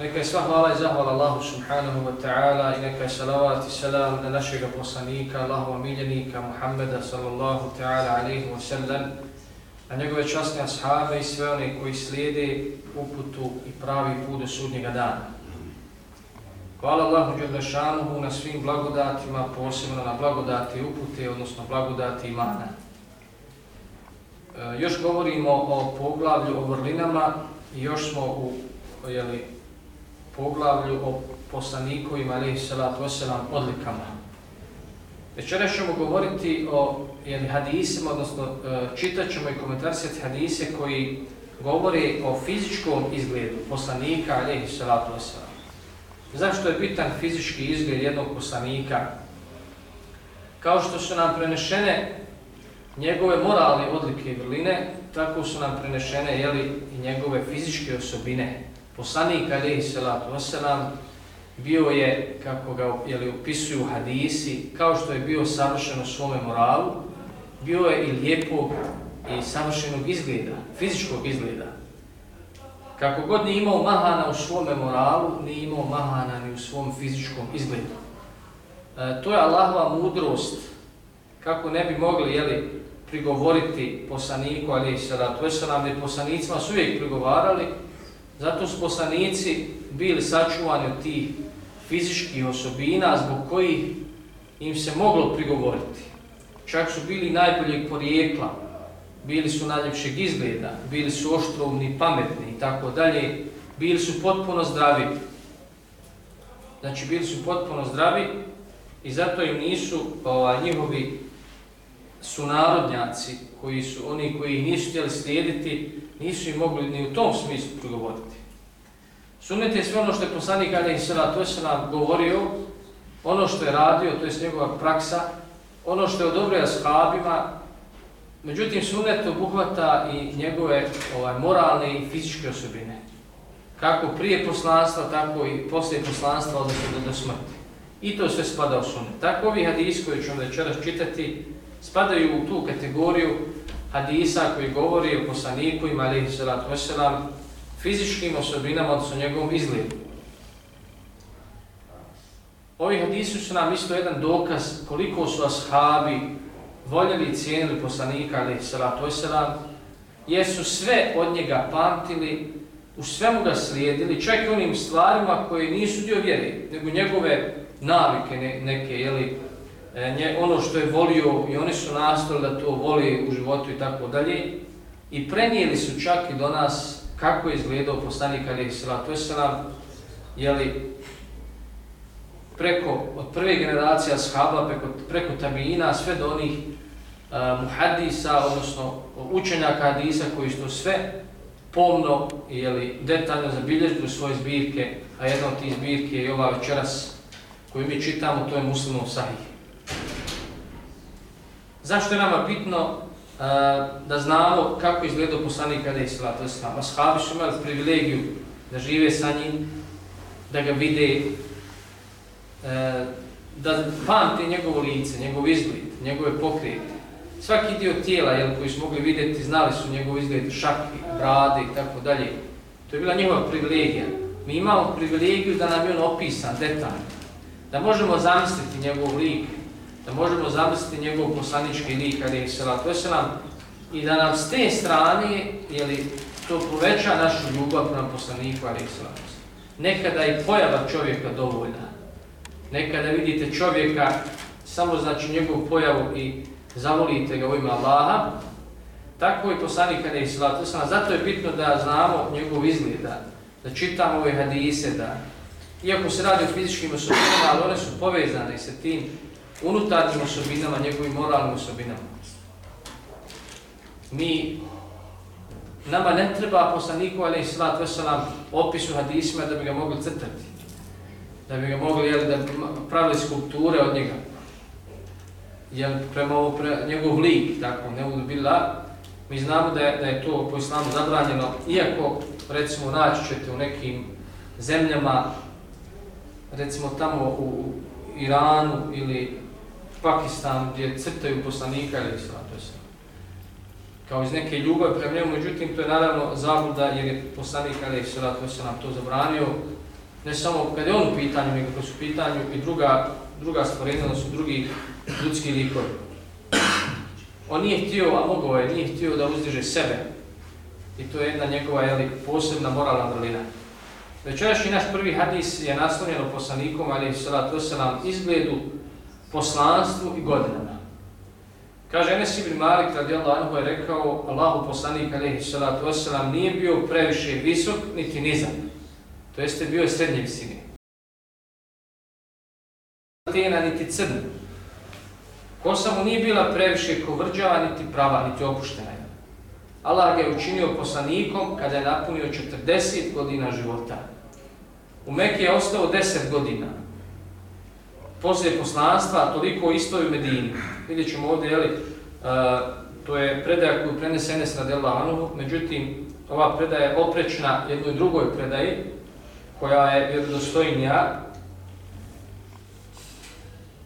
Neka je sva hvala i zahvala Allahu subhanahu wa ta'ala i neka je salavat i salam na našeg poslanika, Allahova miljenika Muhammeda sallallahu ta'ala alaihi wa sallam, na njegove časne ashave i sve one koji slijede uputu i pravi put do sudnjega dana. Hvala Allahu Đerlešanuhu na svim blagodatima, posebno na blagodati upute, odnosno blagodati imana. E, još govorimo o poglavlju o vrlinama i još smo u jeli, poglavlju o poslanikovima, alaihi salatu wasalam, odlikama. Večera ćemo govoriti o jeli, hadisima, odnosno e, čitat ćemo i komentarsati hadise koji govore o fizičkom izgledu poslanika, alaihi salatu wasalam. Zašto je bitan fizički izgled jednog poslanika? Kao što su nam prenešene njegove moralne odlike i vrline, tako su nam prenešene jeli, i njegove fizičke osobine, Poslanik alaihi salatu wasalam bio je, kako ga jeli, upisuju hadisi, kao što je bio savršen u svome moralu, bio je i lijepog i savršenog izgleda, fizičkog izgleda. Kako god nije imao mahana u svome moralu, nije imao mahana ni u svom fizičkom izgledu. E, to je Allahova mudrost, kako ne bi mogli jeli, prigovoriti poslaniku, ali salatu je sada, poslanicima su uvijek prigovarali, Zato su poslanici bili sačuvani od tih fizičkih osobina zbog kojih im se moglo prigovoriti. Čak su bili najboljeg porijekla, bili su najljepšeg izgleda, bili su oštrovni, pametni i tako dalje, bili su potpuno zdravi. Znači, bili su potpuno zdravi i zato im nisu ovaj, njihovi su narodnjaci, koji su oni koji ih nisu htjeli slijediti, nisu ih mogli ni u tom smislu prigovoriti. Sunnet je sve ono što je poslanik Ali Isra, to je se nam govorio, ono što je radio, to je njegova praksa, ono što je odobrio ashabima, međutim sunnet obuhvata i njegove ovaj, moralne i fizičke osobine. Kako prije poslanstva, tako i poslije poslanstva, odnosno do, do smrti. I to sve spada u sunnet. Tako ovi hadis koji ćemo večeras čitati, spadaju u tu kategoriju hadisa koji govori o poslaniku ima alihi salatu wasalam fizičkim osobinama, odnosno njegovom izgledu. Ovi hadisi su nam isto jedan dokaz koliko su ashabi voljeli i cijenili poslanika alihi salatu wasalam, jer su sve od njega pamtili, u svemu ga slijedili, čak i onim stvarima koje nisu dio vjere, nego njegove navike ne, neke, jeli, E, nje, ono što je volio i oni su nastali da to voli u životu i tako dalje. I prenijeli su čak i do nas kako je izgledao poslanik Ali Salatu Veselam, jeli preko, od prve generacije ashaba, preko, preko tabijina, sve do onih uh, muhadisa, odnosno učenjaka hadisa koji su sve pomno jeli, detaljno zabilježili svoje zbirke, a jedna od tih zbirke je ova večeras koju mi čitamo, to je muslimov sahih. Zašto je nama bitno uh, da znamo kako izgleda poslanik kada je salatu islam? Ashabi su imali privilegiju da žive sa njim, da ga vide, uh, da pamte njegovo lice, njegov izgled, njegove pokrete. Svaki dio tijela jel, koji su mogli vidjeti, znali su njegov izgled, šakvi, brade i tako dalje. To je bila njihova privilegija. Mi imamo privilegiju da nam je on opisan detaljno, da možemo zamisliti njegov lik, da možemo zamisliti njegov poslanički lik ali je salatu veselam, i da nam s te strane jeli, to poveća našu ljubav prema poslaniku ali je salatu Nekada i pojava čovjeka dovoljna. Nekada vidite čovjeka, samo znači njegovu pojavu i zavolite ga u ime Allaha, tako i poslanik kada je salatu veselam. Zato je bitno da znamo njegov izgleda, da, da čitamo ove hadise, da iako se radi o fizičkim osobinama, ali one su povezane sa tim unutarnjim osobinama, njegovim moralnim osobinama. Mi, nama ne treba poslaniku, ali i slat veselam, opisu hadisima da bi ga mogli crtati. Da bi ga mogli, jel, da bi pravili skulpture od njega. jel, prema ovo, pre, njegov lik, tako, ne budu bila, mi znamo da je, da je to po islamu zabranjeno, iako, recimo, naći ćete u nekim zemljama, recimo tamo u Iranu ili Pakistan gdje crtaju poslanika ili islam, je kao iz neke ljubavi prema njemu, međutim to je naravno zabluda jer je poslanik ali islam, to se nam to zabranio, ne samo kad je on u pitanju, nego kad su u pitanju i druga, druga stvorenja, da su drugi ljudski likovi. On nije htio, a mogao je, nije htio da uzdiže sebe. I to je jedna njegova jeli, posebna moralna vrlina. Večerašnji naš prvi hadis je naslovljen poslanikom, ali to se nam izgledu poslanstvu i godinama. Kaže Enes ibn Malik radijallahu anhu je rekao Allahu poslanik alejhi salatu vesselam nije bio previše visok niti nizak. To jeste bio je srednje visine. Tena niti crn. Kosa mu nije bila previše kovrđava niti prava niti opuštena. Allah ga je učinio poslanikom kada je napunio 40 godina života. U Mekke je ostao 10 godina. Poslije poslanstva, toliko isto i u Medini. Vidjet ćemo ovdje, jeli, a, to je predaja koju prenese Enes Radela Anuhu, međutim, ova predaja je oprečna jednoj drugoj predaji, koja je vjerodostojnija,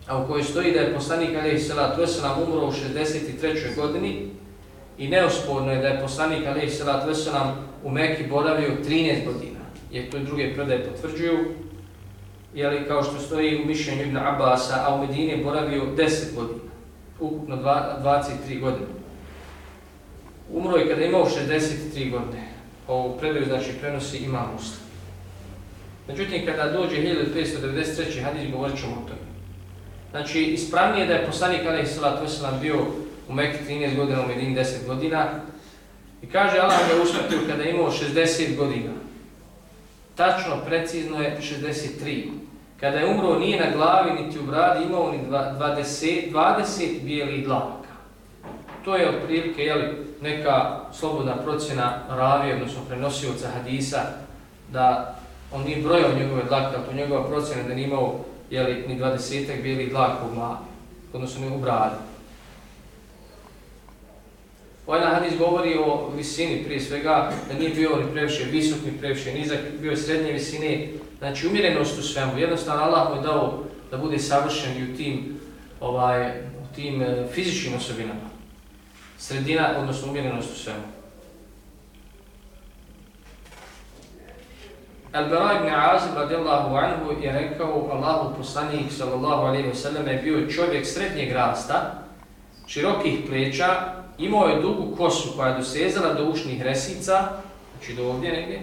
a u kojoj stoji da je poslanik Alihi Salatu Veselam umro u 63. godini i neosporno je da je poslanik Alihi Salatu Veselam u Mekki boravio 13 godina, jer to i druge predaje potvrđuju, jeli, kao što stoji u mišljenju Ibn Abasa, a u Medini je boravio 10 godina, ukupno 23 godine. Umro je kada je imao 63 godine. Ovu predaju znači prenosi ima muslim. Međutim, kada dođe 1593. hadis, govorit ćemo o tome. Znači, ispravnije je da je poslanik Aleyhi Salatu Veselam bio u Mekke 13 godina, u Medini 10 godina. I kaže, Allah ga usmrtio kada je imao 60 godina. Tačno, precizno je 63. Kada je umro, nije na glavi, niti u bradi, imao ni 20, 20 bijelih dlaka. To je otprilike jeli, neka slobodna procjena ravi, odnosno prenosioca hadisa, da on nije brojao njegove dlake, ali to njegova procjena da nije imao jeli, ni 20 bijelih dlaka u glavi, odnosno u bradi. Ovaj hadis govori o visini prije svega, da nije bio ni previše visok, ni previše nizak, bio je srednje visine, znači umjerenost u svemu. Jednostavno Allah mu je dao da bude savršen i u tim, ovaj, u tim e, fizičkim osobinama. Sredina, odnosno umjerenost u svemu. Al-Bara ibn Azim radijallahu anhu je rekao Allahu poslanik sallallahu alaihi wa sallam je bio čovjek srednjeg rasta, širokih pleća, imao je dugu kosu koja je dosezala do ušnih resica, znači do ovdje negdje.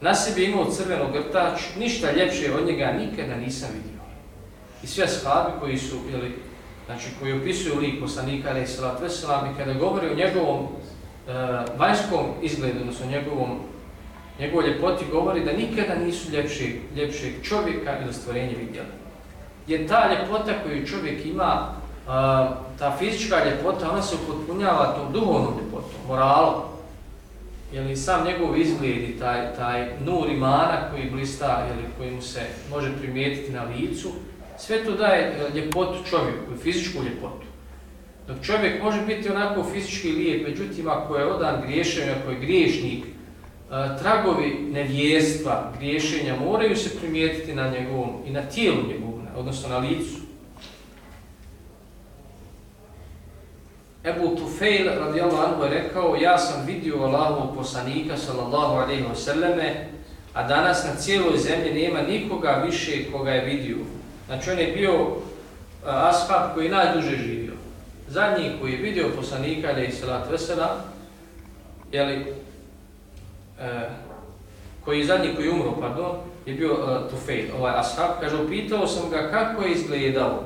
Na sebi imao crveno grtač, ništa ljepše od njega nikada nisam vidio. I sve shabi koji su, ili, znači koji opisuju lik poslanika ali salatu veselam i kada govori o njegovom uh, vanjskom izgledu, odnosno njegovom njegovoj ljepoti govori da nikada nisu ljepši, ljepšeg čovjeka ili stvorenje vidjeli. Jer ta ljepota koju čovjek ima, ta fizička ljepota, ona se upotpunjava tom duhovnom ljepotom, moralom. Jeli sam njegov izgled i taj, taj nur imana koji blista, jeli, koji mu se može primijetiti na licu, sve to daje e, ljepotu čovjeku, fizičku ljepotu. Dok čovjek može biti onako fizički lijep, međutim ako je odan griješenja, ako je griješnik, e, tragovi nevjestva, griješenja moraju se primijetiti na njegovom i na tijelu njegovom, odnosno na licu. Ebu Tufejl radijallahu anhu je rekao, ja sam vidio Allahovog poslanika sallallahu alaihi wa sallame, a danas na cijeloj zemlji nema nikoga više koga je vidio. Znači on je bio ashab koji najduže živio. Zadnji koji je vidio poslanika alaihi sallatu vesela jeli, li e, koji je zadnji koji umro, pardon, je bio uh, Tufejl, ovaj ashab, kaže, upitao sam ga kako je izgledao.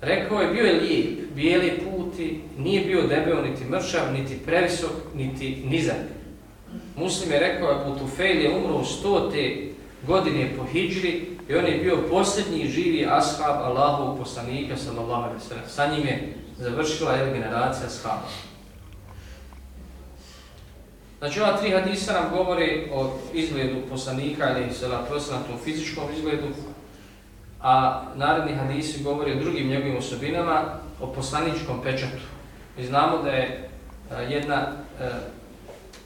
Rekao je, bio je lijep, bijeli puti, nije bio debel, niti mršav, niti previsok, niti nizak. Muslim je rekao, Abu Tufejl je umro u stote godine po hijđri i on je bio posljednji živi ashab Allahovog poslanika, sallallahu alaihi sallam. Sa njim je završila jedna generacija ashaba. Znači, ova tri hadisa nam govore o izgledu poslanika, ali se na tom fizičkom izgledu, a naredni hadisi govori o drugim njegovim osobinama, o poslaničkom pečatu. Mi znamo da je e, jedna, e,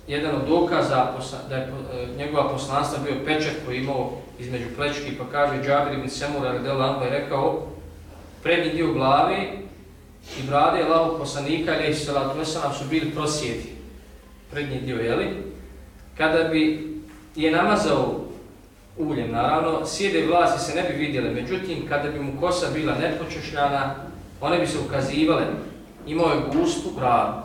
jedan od dokaza da je e, njegova poslanstva bio pečat koji imao između plečki, pa kaže Džabir ibn Semura Anba je rekao prednji dio glave i brade Allahog poslanika ili salatu veselam su bili prosjedi prednji dio, jeli? Kada bi je namazao uljem, naravno, sjede vlasti se ne bi vidjele, međutim, kada bi mu kosa bila nepočešljana, one bi se ukazivale, imao je gustu bravu.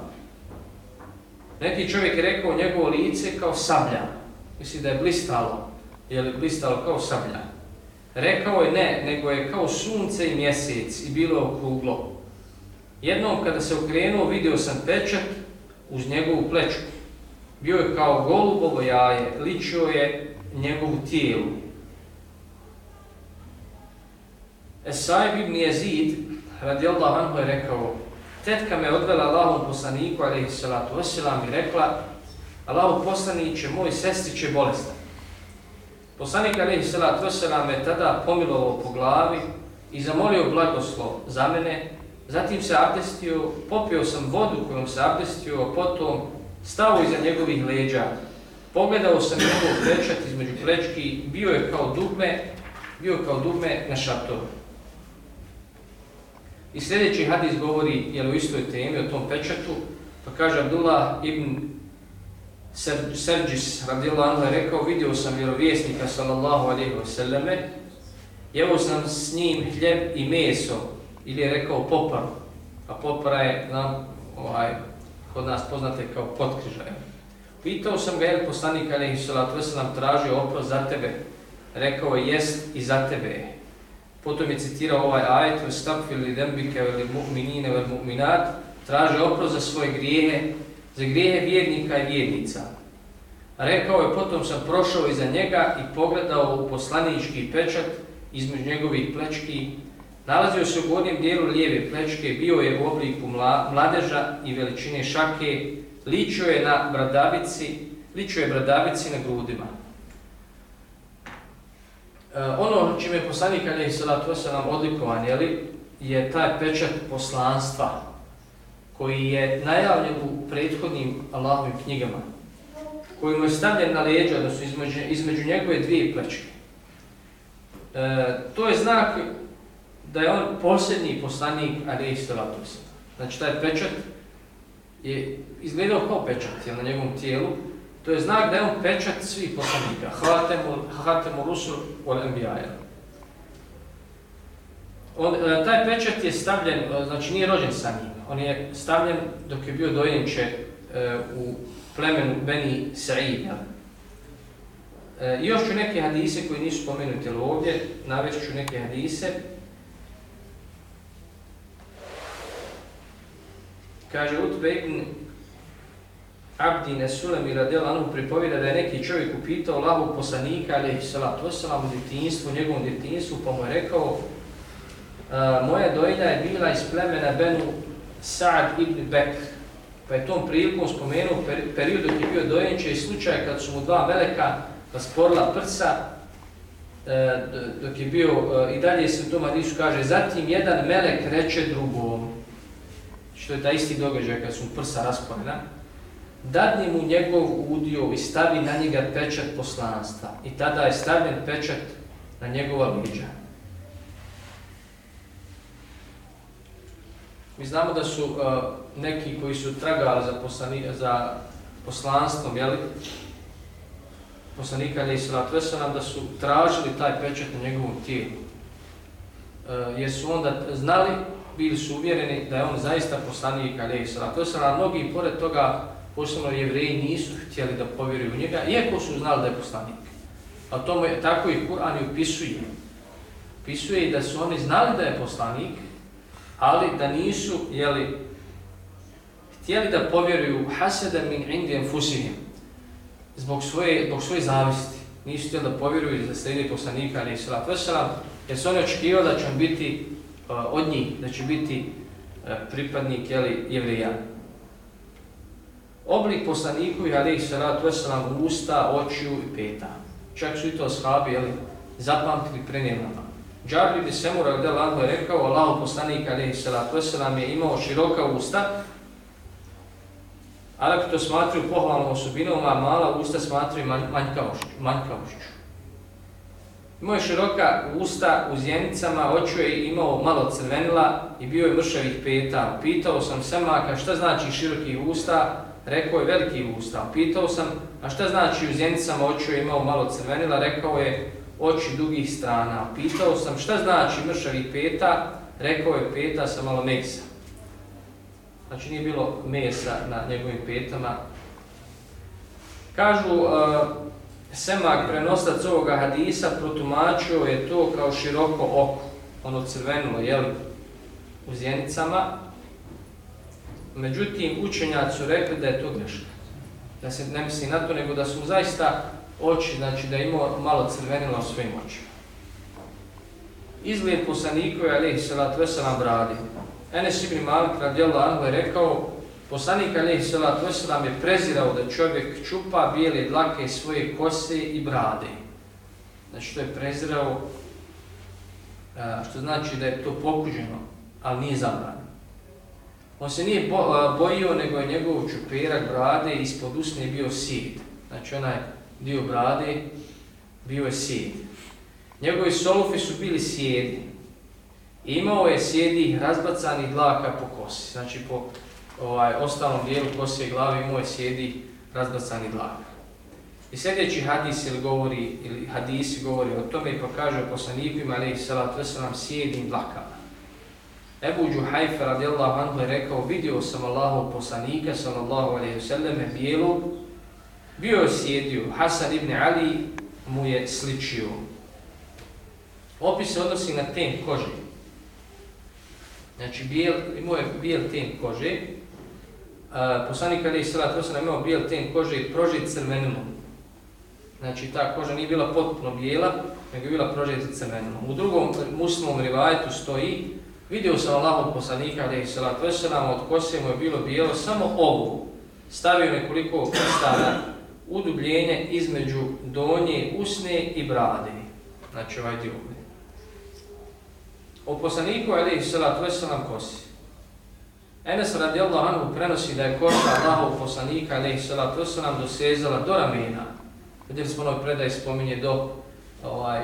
Neki čovjek je rekao njegovo lice kao sablja, misli da je blistalo, je li blistalo kao sablja. Rekao je ne, nego je kao sunce i mjesec i bilo okruglo. Jednom kada se okrenuo, vidio sam pečat uz njegovu plečku. Bio je kao golubovo jaje, ličio je njegovu tijelu. Esaib ibn Jezid, radijallahu anhu, je rekao, tetka me odvela Allahom poslaniku, alaihi salatu wasalam, i rekla, Allahom poslaniće, moj sestri će bolestan. Poslanik, alaihi salatu wasalam, me tada pomilovao po glavi i zamolio blagoslov za mene, zatim se abdestio, popio sam vodu kojom se abdestio, a potom stao iza njegovih leđa, Pogledao sam njegov pečat između plečki, bio je kao dugme, bio je kao dugme na šatoru. I sljedeći hadis govori je u istoj temi o tom pečatu, pa kaže Abdullah ibn Serđis radijallahu anhu je rekao, vidio sam vjerovjesnika sallallahu alaihi wasallame, jeo sam s njim hljeb i meso, ili je rekao popar, a popara je nam, ovaj, kod nas poznate kao potkrižaj. Pitao sam ga, je li poslanik Alehi Salatu Veselam tražio oprost za tebe? Rekao je, jest i za tebe. Potom je citirao ovaj ajet, ve li dembike veli mu'minine vel mu'minat, traže oprost za svoje grijehe, za grijehe vjernika i vjernica. Rekao je, potom sam prošao iza njega i pogledao u poslanički pečat između njegovih plečki. Nalazio se u gornjem dijelu lijeve plečke, bio je u obliku mladeža i veličine šake, ličio je na bradavici, ličio je bradavici na grudima. E, ono čime je poslanik Alihi Salatu Veselam odlikovan, jeli, je taj pečat poslanstva koji je najavljen u prethodnim Allahovim knjigama, koji mu je stavljen na leđa da su između, između njegove dvije plečke. E, to je znak da je on posljednji poslanik Alihi Salatu Veselam. Znači taj pečat je izgledao kao pečat na njegovom tijelu, to je znak da je on pečat svih poslanika. Hatemu Rusul od Enbijaja. On, e, taj pečat je stavljen, e, znači nije rođen sa njim, on je stavljen dok je bio dojenče e, u plemenu Beni Sa'id. E, još ću neke hadise koji nisu spomenuti ovdje, navešću neke hadise. Kaže Utbe ibn Abdine Sulemi i Anu pripovjeda da je neki čovjek upitao Allahu poslanika, ali je salatu wasalam u djetinstvu, njegovom djetinstvu, pa mu je rekao e, moja dojlja je bila iz plemena Benu Sa'ad ibn Bekr. Pa je tom prilikom spomenuo period dok je bio dojenče i slučaj kad su mu dva meleka rasporila prsa, e, dok je bio, e, i dalje se u tom kaže, zatim jedan melek reče drugom, što je taj isti događaj kad su mu prsa rasporena, dadni mu njegov udio i stavi na njega pečat poslanstva. I tada je stavljen pečat na njegova liđa. Mi znamo da su uh, neki koji su tragali za, poslani, za poslanstvom, jeli, poslanika Ali Isra Tvesanam, da su tražili taj pečat na njegovom tijelu. Uh, jer su onda znali, bili su uvjereni da je on zaista poslanik Ali Isra Tvesanam, a mnogi pored toga posebno jevreji nisu htjeli da povjeruju u njega, iako su znali da je poslanik. A to je tako i Kur'an i upisuje. Upisuje da su oni znali da je poslanik, ali da nisu jeli, htjeli da povjeruju haseda min indijem fusihim, zbog svoje, zbog svoje zavisti. Nisu htjeli da povjeruju da sredi poslanika, ali i je veselam, jer su oni očekivali da će on biti od njih, da će biti e, pripadnik jeli, jevrijana oblik poslaniku i alaihi salatu wasalam usta, očiju i peta. Čak su i to shabi, jeli, zapamtili prenijemama. Džabir bi Semura radijallahu je rekao, Allaho poslanik alejhi salatu vesselam je imao široka usta, Arapi to smatruju pohvalnom osobinom, a mala usta smatruju manjkavošću. manjkavošću. Imao je široka usta u zjenicama, oču je imao malo crvenila i bio je mršavih peta. Pitao sam Semaka šta znači široki usta, rekao je veliki usta. Pitao sam, a šta znači u zjenicama oču je imao malo crvenila, rekao je oči dugih strana. Pitao sam šta znači mršavih peta, rekao je peta sa malo mesa. Znači nije bilo mesa na njegovim petama. Kažu, uh, Semak, prenostac ovoga hadisa, protumačio je to kao široko oko, ono crveno, jel, u zjenicama. Međutim, učenjaci su rekli da je to grešno. Da se ne misli na to, nego da su zaista oči, znači da je imao malo crvenila u svojim očima. Izlijed poslanikove, ali se lat veselam bradi. Enes ibn Malik radijallahu anhu je rekao, poslanik Alihi salatu Veselam je prezirao da čovjek čupa bijele dlake svoje kose i brade. Znači to je prezirao e, što znači da je to pokuđeno, ali nije zabranjeno. On se nije e, bojio, nego je njegov čuperak brade ispod usne bio sid. Znači onaj dio brade bio je sjed. Njegovi solufi su bili sjedni. Imao je sjedih razbacanih dlaka po kosi, znači po ovaj, ostalom dijelu kose glave moje imao je sjedi razbacani dlaka. I sljedeći hadis ili govori, ili hadisi govori o tome i pokaže poslanikima, ali i salat veselam sjedim dlakama. Ebu Džuhajfe radijallahu anhu je rekao, vidio sam Allahov poslanika sallallahu alaihi vseleme, bijelu, bio je sjedio, Hasan ibn Ali mu je sličio. Opis se odnosi na ten kože. Znači, bijel, imao je bijel ten kože. Uh, poslanik Ali Isra Trosan imao bijel ten kože i prožit crvenilom. Znači, ta koža nije bila potpuno bijela, nego je bila prožita crvenilom. U drugom muslimom rivajetu stoji, vidio sam Allahog poslanika Ali Isra Trosan, od kose mu je bilo bijelo samo ovu. Stavio nekoliko prstana udubljenje između donje usne i brade. Znači, ovaj dio o poslaniku alejhi salatu vesselam kosi. Enes radijallahu anhu prenosi da je kosa Allahov poslanika alaihi salatu wasalam dosezala do ramena. Vidjeli smo onoj predaj spominje do ovaj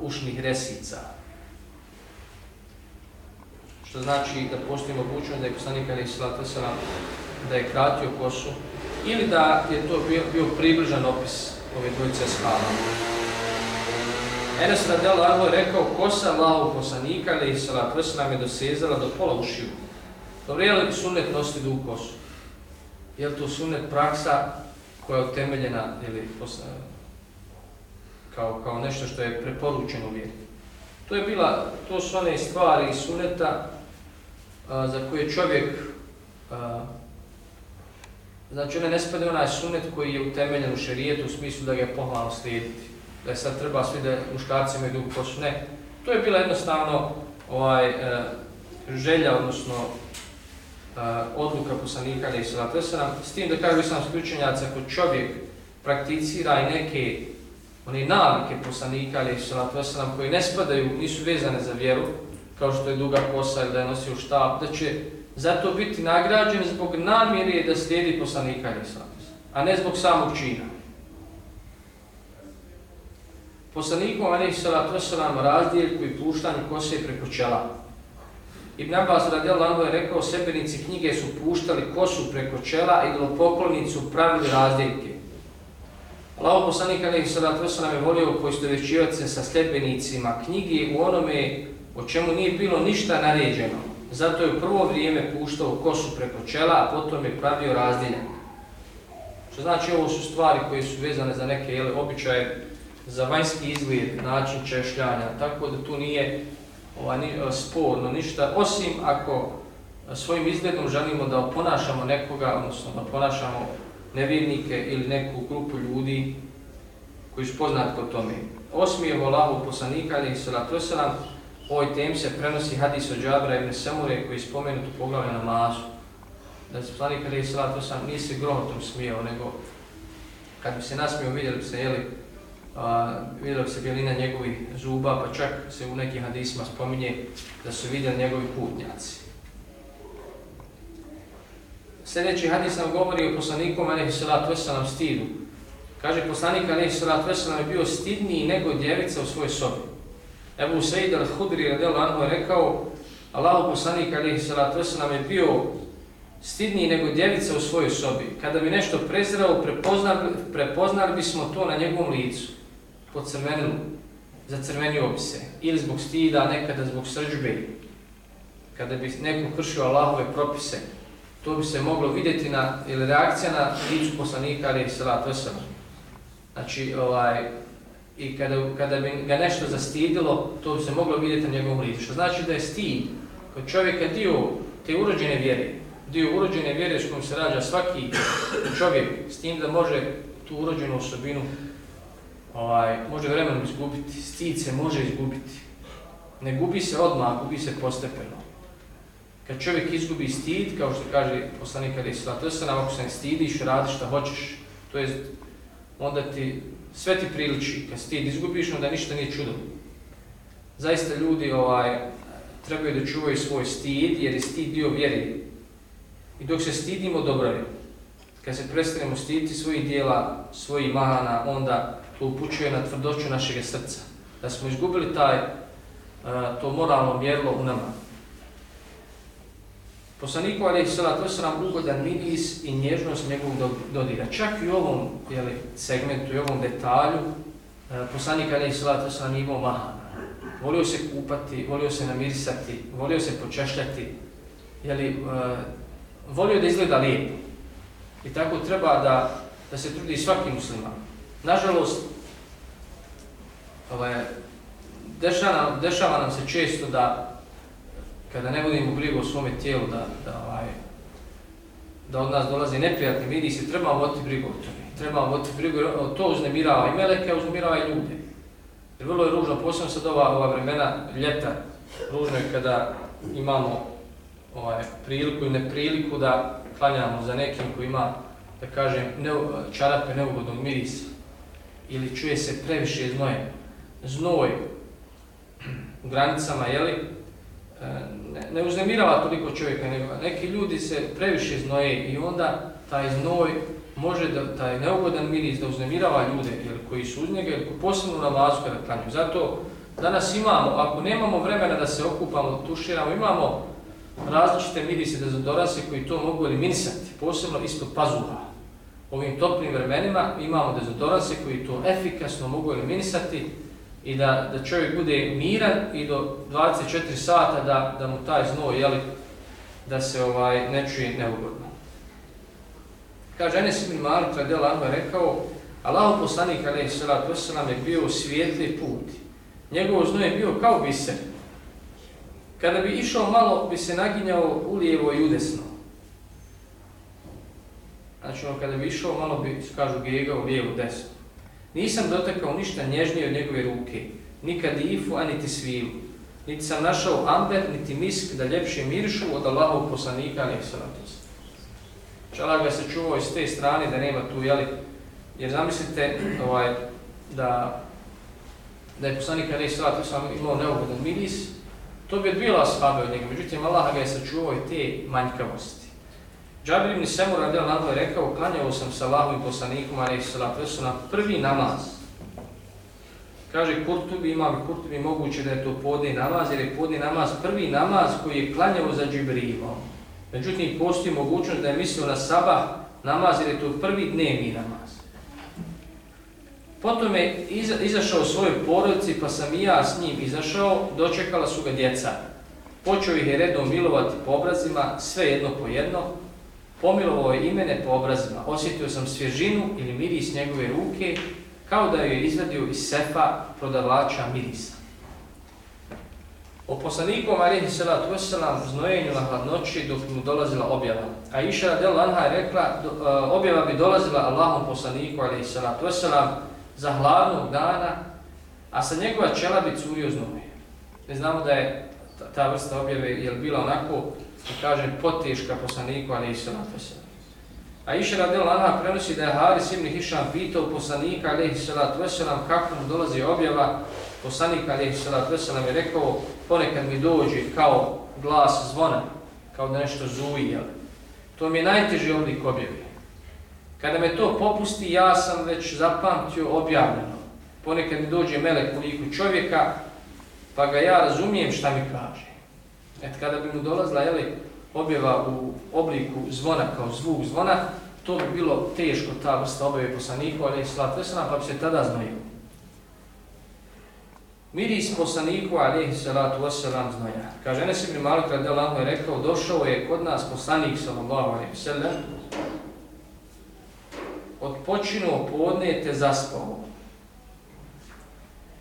ušnih resica. Što znači da postoji mogućnost da je poslanik alaihi salatu wasalam da je kratio kosu ili da je to bio, bio približan opis ove dvojice shava. Enes radijallahu anhu je rekao, kosa Allahov poslanika, alaihi salatu wasalam nam je dosezala do pola ušiju. Dobro, je li sunet nositi dugu kosu? Je li to sunet praksa koja je utemeljena ili kao, kao nešto što je preporučeno vjeri? To je bila, to su one stvari iz suneta a, za koje čovjek, a, znači one ne spade onaj sunet koji je utemeljen u šerijetu u smislu da ga je pohvalno slijediti da je sad treba svi da muškarci imaju dugu kosu. Ne, to je bila jednostavno ovaj, e, želja, odnosno odluka poslanika da sada tesana. S tim da kažu islamski učenjaci, ako čovjek prakticira i neke one navike poslanika ali su na koji ne spadaju, nisu vezane za vjeru, kao što je duga kosa ili da je nosio štab, da će zato biti nagrađen zbog namjere da slijedi poslanika ali a ne zbog samog čina Poslanikom, alejhi salatu vesselam razdjeljku i puštanju kose preko čela. Ibn Abbas radijallahu anhu je rekao sebenici knjige su puštali kosu preko čela i do poklonicu pravili razdjeljke. Allaho poslanik alejhi salatu vesselam je volio poistovjećivati se sa sljedbenicima knjige u onome o čemu nije bilo ništa naređeno. Zato je u prvo vrijeme puštao kosu preko čela, a potom je pravio razdjeljak. Što znači ovo su stvari koje su vezane za neke jele, običaje za vanjski izgled, način češljanja, tako da tu nije ovaj, sporno ništa, osim ako svojim izgledom želimo da oponašamo nekoga, odnosno da oponašamo nevjernike ili neku grupu ljudi koji su poznati po tome. Osmije volahu poslanika, ali se na tosalam, ovoj tem se prenosi hadis od Džabra ibn Samure koji je spomenut u poglavlju na masu. Da se poslanik, ali se na tosalam, nije se grohotom smijao, nego kad bi se nasmio, vidjeli bi se, jeli, a, vidjeli se bjelina njegovih zuba, pa čak se u nekim hadisima spominje da su vidjeli njegovi putnjaci. Sljedeći hadis nam govori o poslaniku Alehi Salatu Veselam stidu. Kaže, poslanik Alehi Salatu Veselam je bio stidniji nego djevica u svojoj sobi. Ebu Sejid al-Hudri radijalo Anhu je rekao, Allahu poslanik Alehi Salatu Veselam je bio stidniji nego djevica u svojoj sobi. Kada bi nešto prezirao, prepoznali, prepoznali bismo to na njegovom licu pocrvenilo, zacrvenio bi se, ili zbog stida, nekada zbog srđbe, kada bi neko kršio Allahove propise, to bi se moglo vidjeti na, ili reakcija na licu poslanika, ali je salat vesel. Znači, ovaj, i kada, kada bi ga nešto zastidilo, to bi se moglo vidjeti na njegovom licu. Što znači da je stid kod čovjeka dio te urođene vjere, dio urođene vjere s kojom se rađa svaki čovjek, s tim da može tu urođenu osobinu ovaj, može vremenom izgubiti, stid se može izgubiti. Ne gubi se odmah, gubi se postepeno. Kad čovjek izgubi stid, kao što kaže poslanik Ali Isla, to je ako se ne stidiš, radiš šta hoćeš, to je, onda ti sve ti priliči. Kad stid izgubiš, onda ništa nije čudo. Zaista ljudi ovaj, trebaju da čuvaju svoj stid, jer je stid dio vjeri. I dok se stidimo, dobro je. Kad se prestanemo stiditi svojih dijela, svojih mahana, onda to upućuje na tvrdoću našeg srca. Da smo izgubili taj, e, to moralno mjerlo u nama. Poslaniku Aleyhi Salatu Veselam ugodan miris i nježnost njegovog dodira. Čak i u ovom jeli, segmentu i ovom detalju e, poslanik Aleyhi Salatu Veselam imao mahana. Volio se kupati, volio se namirisati, volio se počešljati, jeli, e, volio da izgleda lijepo. I tako treba da, da se trudi svaki musliman. Nažalost, ovaj, dešava, dešava nam se često da kada ne vodimo brigu o svome tijelu, da, da, ovaj, da od nas dolazi neprijatni vidi se, trebamo voditi brigu o tome. Trebamo voditi brigu, to uznemirava i meleke, uznemirava i ljude. Jer vrlo je ružno, posebno sad ova, ova vremena ljeta, ružno je kada imamo ovaj, priliku i nepriliku da klanjamo za nekim koji ima, da kažem, ne, čarape neugodnog mirisa ili čuje se previše znoje, znoj u granicama, jeli, e, ne, ne uznemirava toliko čovjeka, nego neki ljudi se previše znoje i onda taj znoj može da, taj neugodan miris da uznemirava ljude jeli, koji su uz njega, ili posebno na vazu kada klanju. Zato danas imamo, ako nemamo vremena da se okupamo, tuširamo, imamo različite mirise da zadorase koji to mogu eliminisati, posebno ispod pazuha ovim toplim vremenima imamo dezodoranse koji to efikasno mogu eliminisati i da, da čovjek bude miran i do 24 sata da, da mu taj znoj, jeli, da se ovaj ne čuje neugodno. Kaže, Enes ibn Malik radijal Anhu je rekao, Allaho poslanik alaihi sallatu wasallam je bio svijetli put. Njegov znoj je bio kao biser. Kada bi išao malo, bi se naginjao u lijevo i udesno. Znači ono kada bi išao, malo bi, kažu, gegao lijevo desno. Nisam dotakao ništa nježnije od njegove ruke, nikad ifu, a niti svilu. Niti sam našao amber, niti misk da ljepše mirišu od Allahov poslanika, ali sanatus. Čala znači, ga se čuvao iz te strane da nema tu, jeli, jer zamislite ovaj, da, da je poslanik ali sanatus imao neugodan miris, to bi odbila sahabe od njega, međutim Allah ga je sačuvao i te manjkavosti. Džabir ibn Semur radijal nadal je rekao, klanjao sam sa Allahom i poslanikom, ali se na prvi namaz. Kaže Kurtubi, ima Kurtubi moguće da je to podni namaz, jer je podni namaz prvi namaz koji je klanjao za Džibrilom. Međutim, postoji mogućnost da je mislio na sabah namaz, jer je to prvi dnevni namaz. Potom je iza, izašao svojoj porodici, pa sam i ja s njim izašao, dočekala su ga djeca. Počeo ih je redom milovati po obrazima, sve jedno po jedno, Pomilovao je imene po obrazima, osjetio sam svježinu ili miris njegove ruke, kao da je izvadio iz sefa prodavača mirisa. O poslaniku Marihi Salatu Veselam znojenju na hladnoći dok mu dolazila objava. A Iša radel Anha je rekla, e, objava bi dolazila Allahom poslaniku Marihi Salatu Veselam za hladnog dana, a sa njegova čela bi curio znoje. Ne znamo da je ta vrsta objave je bila onako da kažem, poteška poslaniku, ali i salatu A iša radila Lana prenosi da je Haris ibn Hišam pitao poslanika alaihi salatu wasalam kako mu dolazi objava. Poslanik alaihi salatu wasalam je rekao ponekad mi dođe kao glas zvona, kao da nešto zuji. Jel? To mi je najteži oblik objave. Kada me to popusti, ja sam već zapamtio objavljeno. Ponekad mi dođe melek u liku čovjeka, pa ga ja razumijem šta mi kaže. Et kada bi mu dolazla jeli, objava u obliku zvona kao zvuk zvona, to bi bilo teško ta vrsta objave poslaniku, ali slat vesana, pa bi se tada znojio. Miris poslaniku, ali salatu wasalam znoja. Kaže, Enes ibn Malik radijalahu je rekao, došao je kod nas poslanik sallallahu alaihi sallam, odpočinuo podne te zaspao.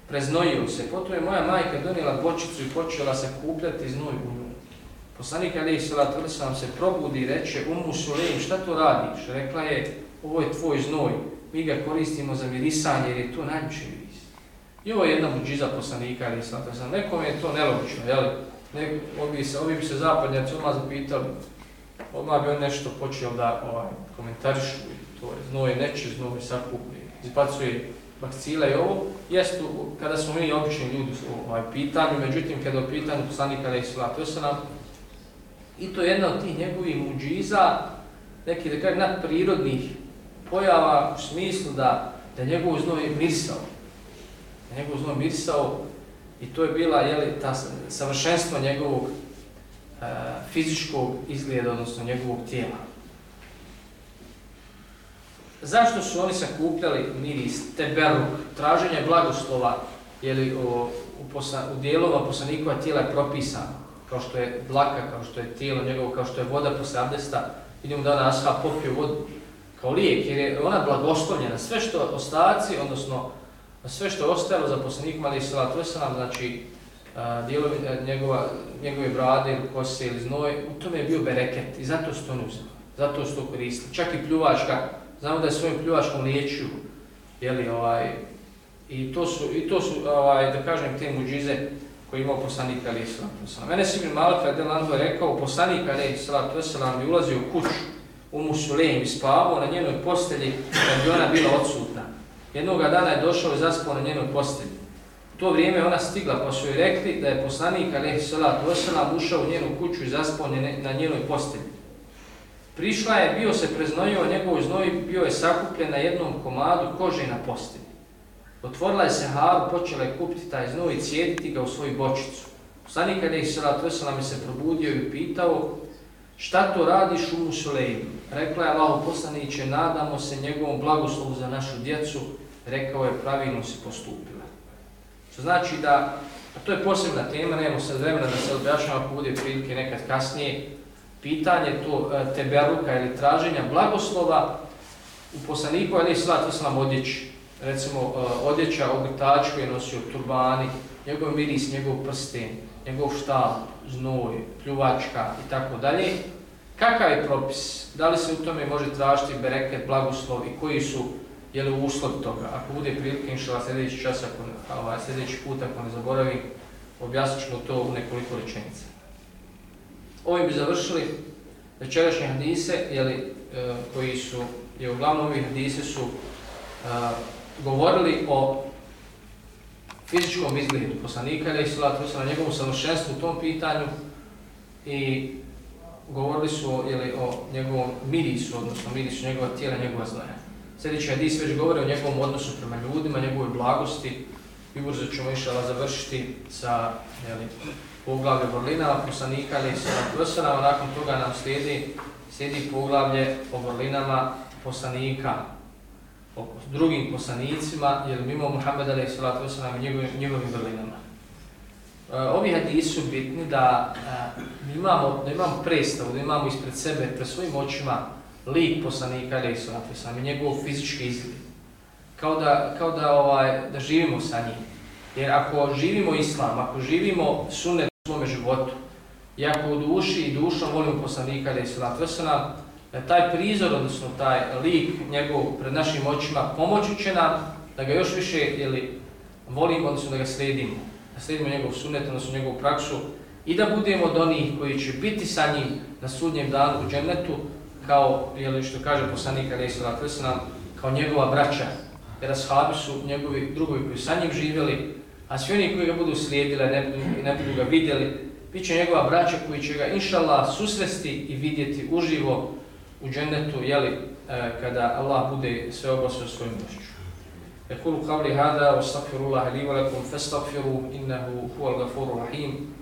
Preznojio se. Potom je moja majka donijela bočicu i počela se kupljati znoj u nju. Poslanik Ali Salat Vrsan se probudi i reče Umu Sulejim, šta to radiš? Rekla je, ovo je tvoj znoj, mi ga koristimo za mirisanje jer je to najljepši miris. I ovo je jedna muđiza poslanika Ali Salat Vrsan. Nekom je to nelogično, jel? Ne, ovi, se, ovi bi se zapadnjaci odmah zapitali, odmah bi on nešto počeo da ovaj, komentarišu, to je znoj neče, znoj sakupuje, izbacuje bakcila i ovo, jest kada smo mi obični ljudi u ovaj, pitanju, međutim kada je pitanju poslanika Ali Salat Vrsan, I to je jedna od tih njegovih muđiza, neki da kažem nadprirodnih pojava u smislu da, da njegov znoj mirisao. Da njegov znoj mirisao i to je bila jeli, ta savršenstvo njegovog e, fizičkog izgleda, odnosno njegovog tijela. Zašto su oni sakupljali miris, teberuk, traženje blagoslova, jeli, o, u, posa, u dijelova poslanikova tijela je propisano? kao što je dlaka, kao što je tijelo njegovo, kao što je voda posle abdesta, vidimo da ona asha popio vodu kao lijek, jer je ona blagoslovljena. Sve što ostaci, odnosno sve što je ostalo za poslanikom, ali je salatu nam znači dijelovi e, njegova, njegove brade ili kose ili znoj, u tome je bio bereket i zato su to nuzeli, zato su to koristili. Čak i pljuvačka, znamo da je svojim pljuvačkom liječu, jeli, ovaj, i to su, i to su ovaj, da kažem, te muđize, koji imao poslanik Ali Islam. Mene si mi malo kada je rekao, poslanik Ali Islam je ulazio u kuću u Musulim i spavao na njenoj postelji kad bi ona bila odsutna. Jednog dana je došao i zaspao na njenoj postelji. U to vrijeme ona stigla pa su joj rekli da je poslanik Ali Islam ušao u njenu kuću i zaspao na njenoj postelji. Prišla je, bio se preznojio njegov znoj, bio je sakupljen na jednom komadu kože na postelji. Otvorila je se haru, počela je kupiti taj znoj i cijediti ga u svoju bočicu. Poslanik kada je Isra Tvesalam se probudio i pitao šta to radiš u Musulejmu? Rekla je Allah poslaniće, nadamo se njegovom blagoslovu za našu djecu. Rekao je, pravilno se postupila. Što znači da, a to je posebna tema, nemamo sad vremena da se objašnjamo ako bude prilike nekad kasnije, pitanje to e, teberuka ili traženja blagoslova u poslaniku, ali je Isra odjeći recimo e, odjeća, ogrtač koji je nosio turbani, njegov miris, njegov prsten, njegov štal, znoj, pljuvačka i tako dalje. Kakav je propis? Da li se u tome može tražiti bereket, blagoslov i koji su jeli, uslov toga? Ako bude prilike, inšala sljedeći čas, ako, ovaj, sljedeći put, ako ne zaboravim, objasnit ćemo to u nekoliko rečenica. Ovi bi završili večerašnje hadise, jeli, e, koji su, je uglavnom ovi hadise su uh, govorili o fizičkom izgledu poslanika ili salatu na njegovom savršenstvu u tom pitanju i govorili su jeli, o njegovom mirisu, odnosno mirisu njegova tijela, njegova znaja. Sljedeći hadis već govori o njegovom odnosu prema ljudima, njegove blagosti i ubrzo ćemo išala završiti sa jeli, poglavlje vrlinama poslanika ili se a nakon toga nam slijedi, slijedi poglavlje o vrlinama poslanika o drugim poslanicima, jer mimo Muhammeda ali se wasalam i njegovim, njegovim vrlinama. E, ovi hadisi su bitni da e, imamo, da imamo predstavu, da imamo ispred sebe, pred svojim očima, lik poslanika ali se wasalam i njegov fizički izgled. Kao da, kao da, ovaj, da živimo sa njim. Jer ako živimo islam, ako živimo sunet životu, Iako u duši i dušom volimo poslanika alaih sallatu wasalam, taj prizor, odnosno taj lik njegov pred našim očima pomoći će nam da ga još više jeli, volimo, odnosno da ga sledimo. Da sledimo njegov sunet, odnosno njegovu praksu i da budemo od onih koji će biti sa njim na sudnjem danu u džennetu kao, jeli što kaže poslanik Ali Isra Trsana, kao njegova braća, jer ashabi su njegovi drugovi koji sa njim živjeli, A svi oni koji ga budu slijedili, ne budu, ne budu ga vidjeli, bit će njegova braća koji će ga inšala susresti i vidjeti uživo u džennetu, jeli, e, kada Allah bude sve obasio svojim mošću. Ekulu kavli hada, ustakfirullah li valakum, festakfiru, innahu huval gafuru rahim.